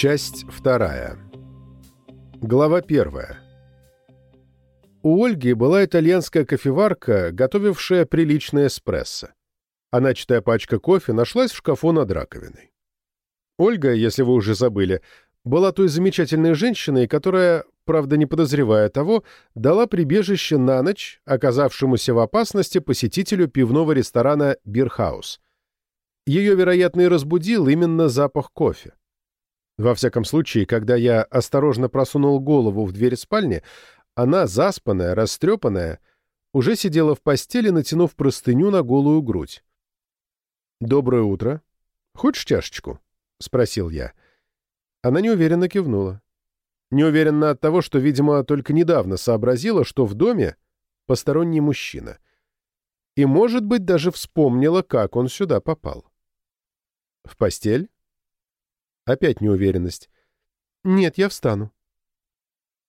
Часть вторая. Глава первая. У Ольги была итальянская кофеварка, готовившая приличный эспрессо. А начатая пачка кофе нашлась в шкафу над раковиной. Ольга, если вы уже забыли, была той замечательной женщиной, которая, правда не подозревая того, дала прибежище на ночь оказавшемуся в опасности посетителю пивного ресторана «Бирхаус». Ее, вероятно, и разбудил именно запах кофе. Во всяком случае, когда я осторожно просунул голову в дверь спальни, она, заспанная, растрепанная, уже сидела в постели, натянув простыню на голую грудь. «Доброе утро. Хочешь чашечку?» — спросил я. Она неуверенно кивнула. Неуверенно от того, что, видимо, только недавно сообразила, что в доме посторонний мужчина. И, может быть, даже вспомнила, как он сюда попал. «В постель?» Опять неуверенность. «Нет, я встану».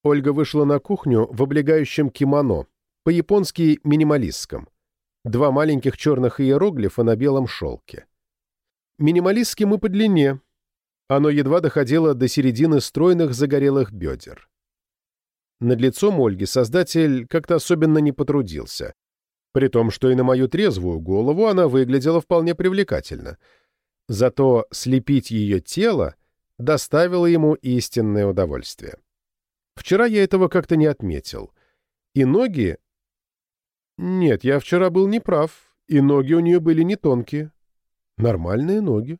Ольга вышла на кухню в облегающем кимоно, по-японски минималистском. Два маленьких черных иероглифа на белом шелке. Минималистским и по длине, оно едва доходило до середины стройных загорелых бедер. Над лицом Ольги создатель как-то особенно не потрудился. При том, что и на мою трезвую голову она выглядела вполне привлекательно. Зато слепить ее тело доставило ему истинное удовольствие. Вчера я этого как-то не отметил. И ноги... Нет, я вчера был неправ, и ноги у нее были не тонкие. Нормальные ноги.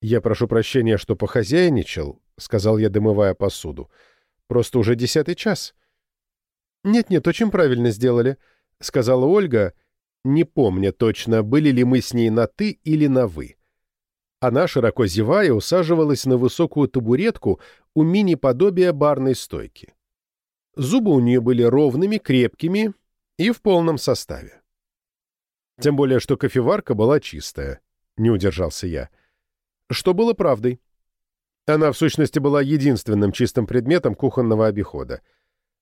«Я прошу прощения, что похозяйничал», — сказал я, домывая посуду. «Просто уже десятый час». «Нет-нет, очень правильно сделали», — сказала Ольга, не помня точно, были ли мы с ней на «ты» или на «вы». Она, широко зевая, усаживалась на высокую табуретку у мини-подобия барной стойки. Зубы у нее были ровными, крепкими и в полном составе. Тем более, что кофеварка была чистая, не удержался я. — что было правдой. Она, в сущности, была единственным чистым предметом кухонного обихода.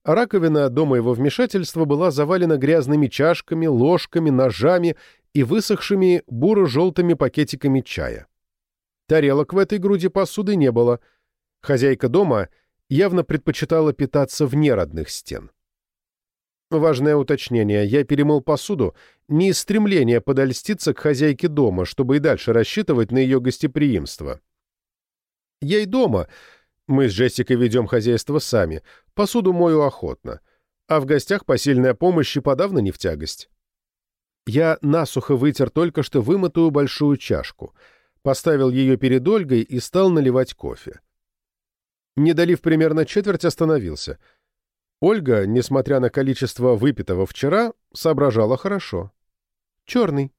Раковина до моего вмешательства была завалена грязными чашками, ложками, ножами и высохшими буро-желтыми пакетиками чая. Тарелок в этой груди посуды не было. Хозяйка дома явно предпочитала питаться вне родных стен. Важное уточнение. Я перемыл посуду не из стремления подольститься к хозяйке дома, чтобы и дальше рассчитывать на ее гостеприимство. Ей дома. Мы с Джессикой ведем хозяйство сами. Посуду мою охотно. А в гостях посильная помощь и подавно не в тягость. Я насухо вытер только что вымытую большую чашку, поставил ее перед Ольгой и стал наливать кофе. Не долив примерно четверть, остановился — Ольга, несмотря на количество выпитого вчера, соображала хорошо. «Черный.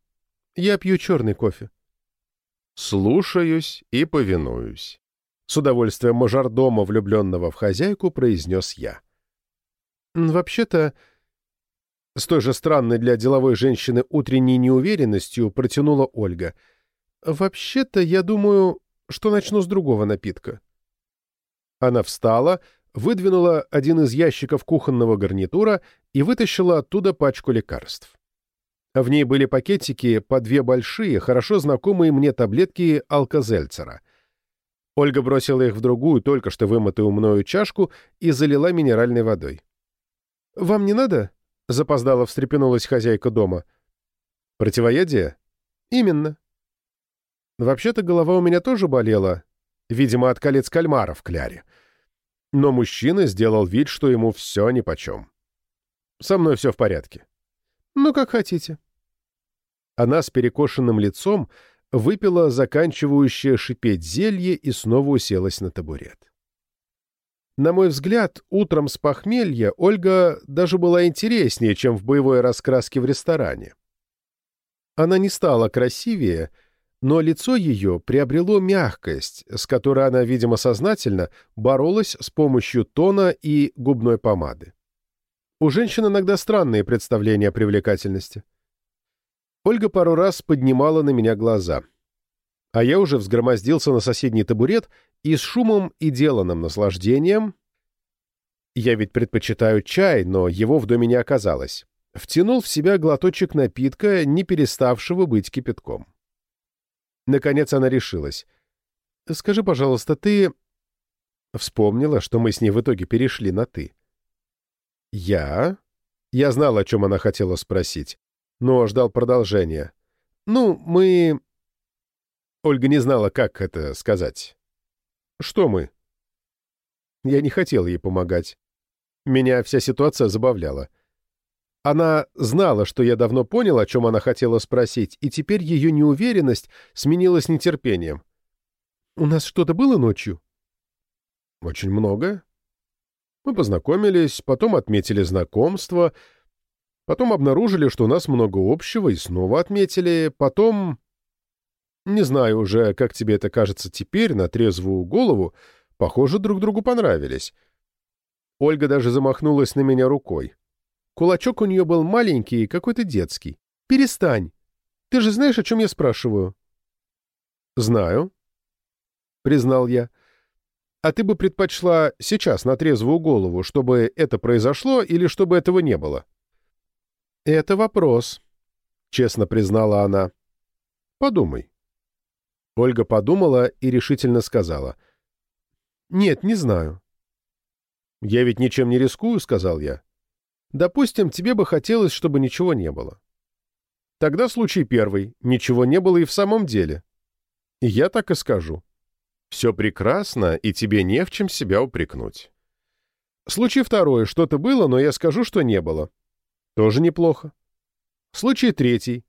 Я пью черный кофе». «Слушаюсь и повинуюсь», — с удовольствием мажордома, влюбленного в хозяйку, произнес я. «Вообще-то...» С той же странной для деловой женщины утренней неуверенностью протянула Ольга. «Вообще-то, я думаю, что начну с другого напитка». Она встала, — выдвинула один из ящиков кухонного гарнитура и вытащила оттуда пачку лекарств. В ней были пакетики по две большие, хорошо знакомые мне таблетки алкозельцера. Ольга бросила их в другую, только что вымытую мною чашку и залила минеральной водой. «Вам не надо?» — запоздала встрепенулась хозяйка дома. «Противоядие?» «Именно». Вообще-то голова у меня тоже болела, видимо, от колец кальмара в кляре. Но мужчина сделал вид, что ему все нипочем. «Со мной все в порядке». «Ну, как хотите». Она с перекошенным лицом выпила заканчивающее шипеть зелье и снова уселась на табурет. На мой взгляд, утром с похмелья Ольга даже была интереснее, чем в боевой раскраске в ресторане. Она не стала красивее, но лицо ее приобрело мягкость, с которой она, видимо, сознательно боролась с помощью тона и губной помады. У женщин иногда странные представления о привлекательности. Ольга пару раз поднимала на меня глаза. А я уже взгромоздился на соседний табурет и с шумом и деланным наслаждением я ведь предпочитаю чай, но его в доме не оказалось. Втянул в себя глоточек напитка, не переставшего быть кипятком. Наконец она решилась. Скажи, пожалуйста, ты...» Вспомнила, что мы с ней в итоге перешли на «ты». «Я?» Я знал, о чем она хотела спросить, но ждал продолжения. «Ну, мы...» Ольга не знала, как это сказать. «Что мы?» Я не хотел ей помогать. Меня вся ситуация забавляла. Она знала, что я давно понял, о чем она хотела спросить, и теперь ее неуверенность сменилась нетерпением. «У нас что-то было ночью?» «Очень много. Мы познакомились, потом отметили знакомство, потом обнаружили, что у нас много общего, и снова отметили, потом... Не знаю уже, как тебе это кажется теперь, на трезвую голову, похоже, друг другу понравились». Ольга даже замахнулась на меня рукой. Кулачок у нее был маленький и какой-то детский. «Перестань! Ты же знаешь, о чем я спрашиваю?» «Знаю», — признал я. «А ты бы предпочла сейчас на трезвую голову, чтобы это произошло или чтобы этого не было?» «Это вопрос», — честно признала она. «Подумай». Ольга подумала и решительно сказала. «Нет, не знаю. «Я ведь ничем не рискую», — сказал я. «Допустим, тебе бы хотелось, чтобы ничего не было. Тогда случай первый. Ничего не было и в самом деле. Я так и скажу. Все прекрасно, и тебе не в чем себя упрекнуть. Случай второй. Что-то было, но я скажу, что не было. Тоже неплохо. Случай третий.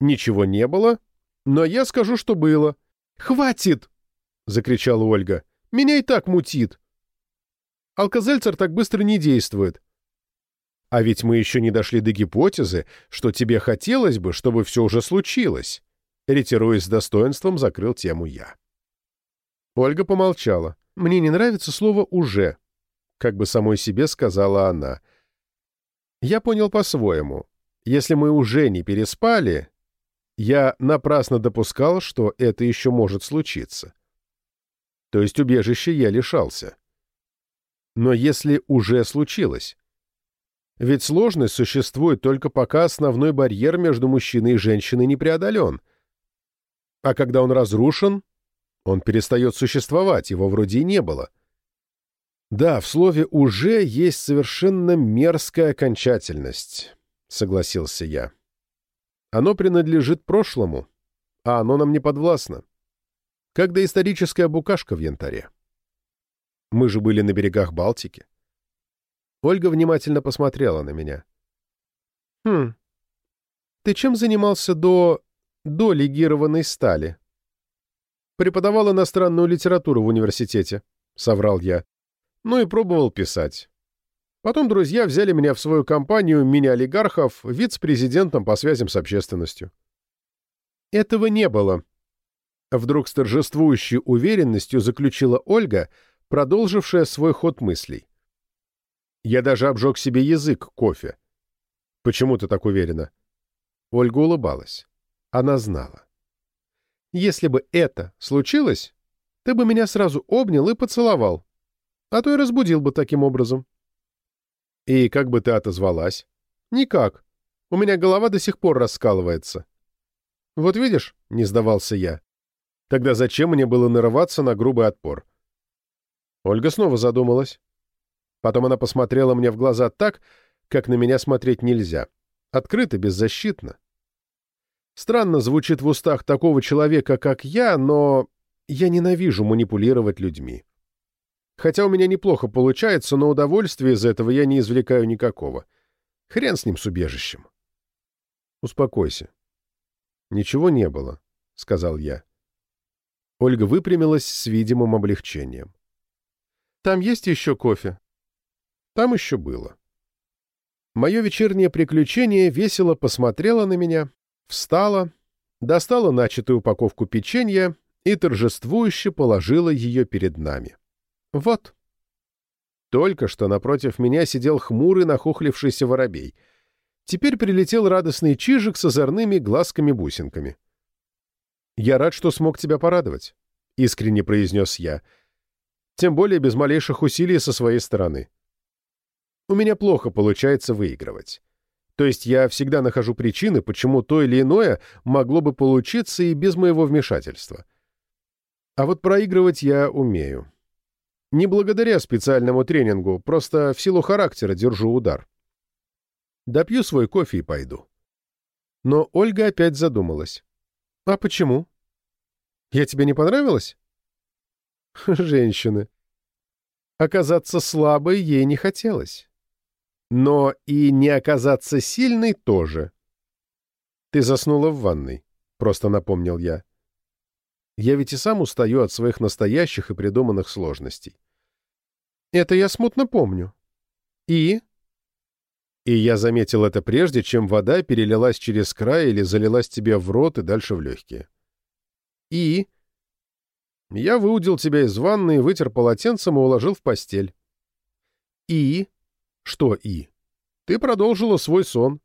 Ничего не было, но я скажу, что было. «Хватит!» — закричала Ольга. «Меня и так мутит. Алкозельцер так быстро не действует. А ведь мы еще не дошли до гипотезы, что тебе хотелось бы, чтобы все уже случилось. Ретируясь с достоинством, закрыл тему я. Ольга помолчала. «Мне не нравится слово «уже», — как бы самой себе сказала она. Я понял по-своему. Если мы уже не переспали, я напрасно допускал, что это еще может случиться. То есть убежище я лишался. Но если уже случилось? Ведь сложность существует только пока основной барьер между мужчиной и женщиной не преодолен. А когда он разрушен, он перестает существовать, его вроде и не было. Да, в слове «уже» есть совершенно мерзкая окончательность, согласился я. Оно принадлежит прошлому, а оно нам не подвластно. Как доисторическая букашка в янтаре. Мы же были на берегах Балтики. Ольга внимательно посмотрела на меня. «Хм, ты чем занимался до... до легированной стали?» «Преподавал иностранную литературу в университете», — соврал я. «Ну и пробовал писать. Потом друзья взяли меня в свою компанию мини-олигархов вице-президентом по связям с общественностью». «Этого не было», — вдруг с торжествующей уверенностью заключила Ольга, продолжившая свой ход мыслей. Я даже обжег себе язык кофе. Почему ты так уверена? Ольга улыбалась. Она знала. Если бы это случилось, ты бы меня сразу обнял и поцеловал, а то и разбудил бы таким образом. И как бы ты отозвалась? Никак. У меня голова до сих пор раскалывается. Вот видишь, не сдавался я. Тогда зачем мне было нарываться на грубый отпор? Ольга снова задумалась. Потом она посмотрела мне в глаза так, как на меня смотреть нельзя. Открыто, беззащитно. Странно звучит в устах такого человека, как я, но я ненавижу манипулировать людьми. Хотя у меня неплохо получается, но удовольствия из этого я не извлекаю никакого. Хрен с ним с убежищем. Успокойся. Ничего не было, — сказал я. Ольга выпрямилась с видимым облегчением. Там есть еще кофе?» Там еще было. Мое вечернее приключение весело посмотрело на меня, встала, достала начатую упаковку печенья и торжествующе положила ее перед нами. Вот. Только что напротив меня сидел хмурый нахохлившийся воробей. Теперь прилетел радостный чижик с озорными глазками-бусинками. «Я рад, что смог тебя порадовать», — искренне произнес я, — тем более без малейших усилий со своей стороны. У меня плохо получается выигрывать. То есть я всегда нахожу причины, почему то или иное могло бы получиться и без моего вмешательства. А вот проигрывать я умею. Не благодаря специальному тренингу, просто в силу характера держу удар. Допью свой кофе и пойду. Но Ольга опять задумалась. «А почему? Я тебе не понравилась?» Женщины. Оказаться слабой ей не хотелось. Но и не оказаться сильной тоже. «Ты заснула в ванной», — просто напомнил я. Я ведь и сам устаю от своих настоящих и придуманных сложностей. Это я смутно помню. И? И я заметил это прежде, чем вода перелилась через край или залилась тебе в рот и дальше в легкие. И? Я выудил тебя из ванны, вытер полотенцем и уложил в постель. И? Что и? Ты продолжила свой сон.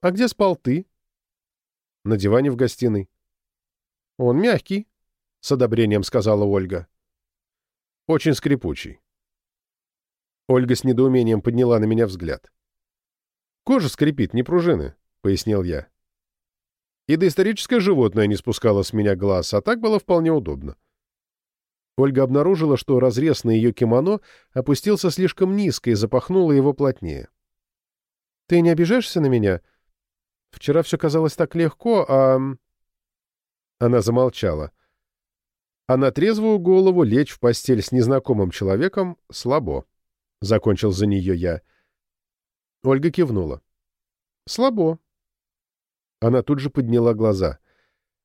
А где спал ты? На диване в гостиной. Он мягкий, — с одобрением сказала Ольга. Очень скрипучий. Ольга с недоумением подняла на меня взгляд. «Кожа скрипит, не пружины», — пояснил я. И доисторическое животное не спускало с меня глаз, а так было вполне удобно. Ольга обнаружила, что разрез на ее кимоно опустился слишком низко и запахнула его плотнее. «Ты не обижаешься на меня? Вчера все казалось так легко, а...» Она замолчала. А на трезвую голову лечь в постель с незнакомым человеком слабо. Закончил за нее я. Ольга кивнула. Слабо. Она тут же подняла глаза.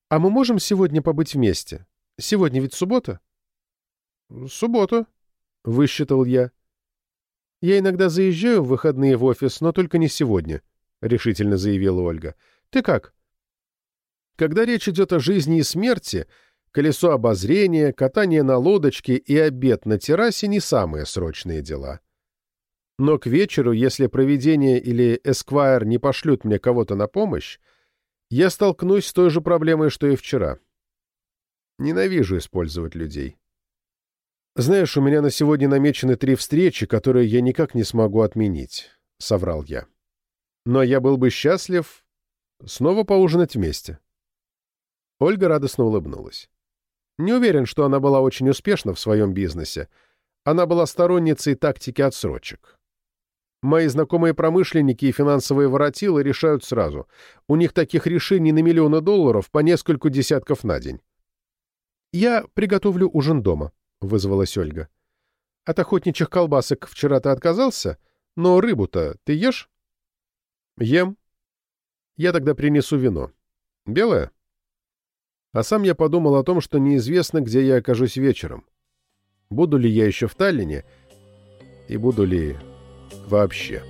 «А мы можем сегодня побыть вместе? Сегодня ведь суббота?» «Суббота», — высчитал я. «Я иногда заезжаю в выходные в офис, но только не сегодня», — решительно заявила Ольга. «Ты как?» Когда речь идет о жизни и смерти, колесо обозрения, катание на лодочке и обед на террасе не самые срочные дела. Но к вечеру, если проведение или эсквайр не пошлют мне кого-то на помощь, я столкнусь с той же проблемой, что и вчера. Ненавижу использовать людей. «Знаешь, у меня на сегодня намечены три встречи, которые я никак не смогу отменить», — соврал я. «Но я был бы счастлив снова поужинать вместе». Ольга радостно улыбнулась. Не уверен, что она была очень успешна в своем бизнесе. Она была сторонницей тактики отсрочек. Мои знакомые промышленники и финансовые воротилы решают сразу. У них таких решений на миллионы долларов по нескольку десятков на день. «Я приготовлю ужин дома», — вызвалась Ольга. «От охотничьих колбасок вчера ты отказался, но рыбу-то ты ешь?» «Ем. Я тогда принесу вино. Белое?» А сам я подумал о том, что неизвестно, где я окажусь вечером. Буду ли я еще в Таллине и буду ли вообще.